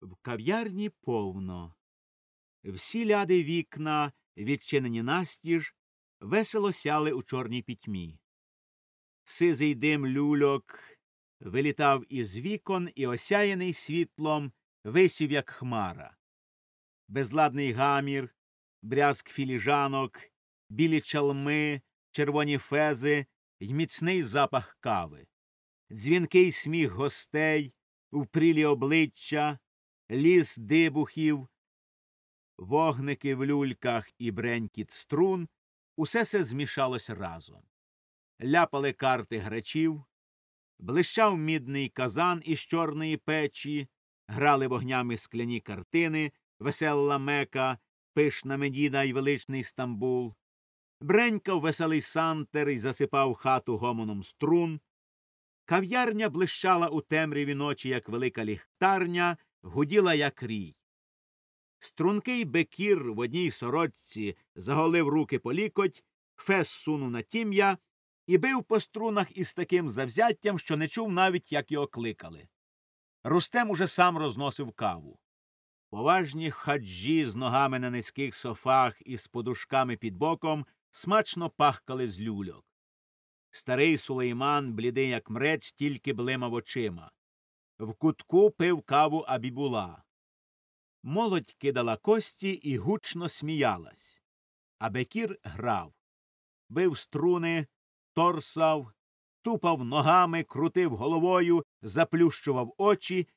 В кав'ярні повно. Всі ляди вікна, відчинені настіж, весело сяли у чорній пітьмі. Сизий дим люльок вилітав із вікон і, осяяний світлом, висів, як хмара. Безладний гамір, брязк філіжанок, білі чалми, червоні фези й міцний запах кави, дзвінкий сміх гостей, впрілі обличчя, ліс дибухів, вогники в люльках і бренькіт струн усе це змішалось разом. Ляпали карти грачів, блищав мідний казан із чорної печі, грали вогнями скляні картини, весела мека, пишна медіна й величний Стамбул. Бренькав веселий сантер і засипав хату гомоном струн. Кав'ярня блищала у темряві ночі, як велика ліхтарня, гуділа, як рій. Стрункий бекір в одній сорочці заголив руки по лікоть, фес сунув на тім'я і бив по струнах із таким завзяттям, що не чув навіть, як його кликали. Рустем уже сам розносив каву. Поважні хаджі з ногами на низьких софах і з подушками під боком смачно пахкали з люльок. Старий сулейман, блідий, як мрець, тільки блимав очима. В кутку пив каву абібула. Молодь кидала кості і гучно сміялась. А Бекір грав. Бив струни, торсав, тупав ногами, крутив головою, заплющував очі,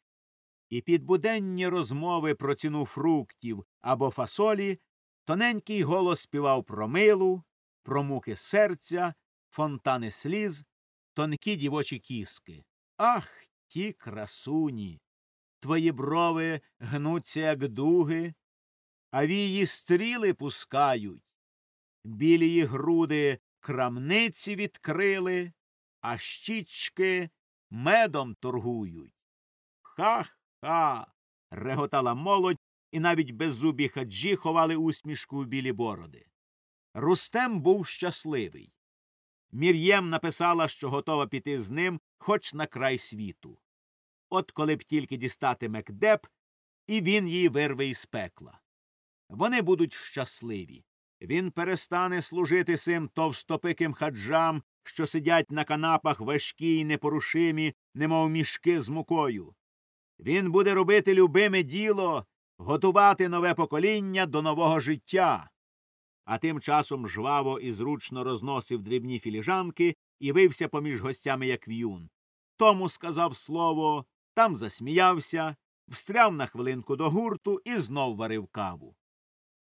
і під буденні розмови про ціну фруктів або фасолі тоненький голос співав про милу, про муки серця, фонтани сліз, тонкі дівочі кіски. Ах, ті красуні! Твої брови гнуться, як дуги, а вії стріли пускають. Білії груди крамниці відкрили, а щічки медом торгують. Ха ха. реготала молодь, і навіть беззубі хаджі ховали усмішку в білі бороди. Рустем був щасливий. Мір'єм написала, що готова піти з ним хоч на край світу. От коли б тільки дістати Мекдеп, і він її вирве із пекла. Вони будуть щасливі. Він перестане служити сим товстопиким хаджам, що сидять на канапах важкі й непорушимі, немов мішки з мукою. Він буде робити любиме діло, готувати нове покоління до нового життя. А тим часом жваво і зручно розносив дрібні філіжанки і вився поміж гостями, як в'юн. Тому сказав слово, там засміявся, встряв на хвилинку до гурту і знов варив каву.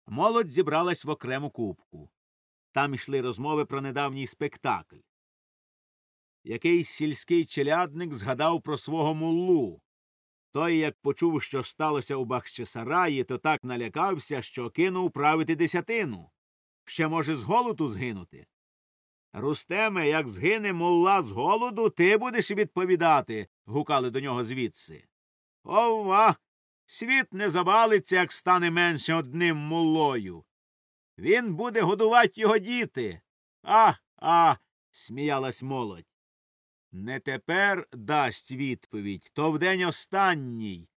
Молодь зібралась в окрему кубку. Там йшли розмови про недавній спектакль. Якийсь сільський челядник згадав про свого муллу. Той, як почув, що сталося у Бахчисараї, то так налякався, що кинув правити десятину. Ще може з голоду згинути. Рустеме, як згине мулла з голоду, ти будеш відповідати. гукали до нього звідси. Ова. Світ не завалиться, як стане менше одним муллою. Він буде годувати його діти. А, а. сміялась молодь. Не тепер дасть відповідь, то вдень останній.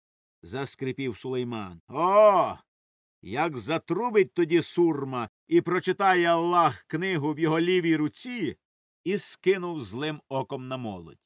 заскрипів сулейман. О. Як затрубить тоді сурма і прочитає Аллах книгу в його лівій руці і скинув злим оком на молодь.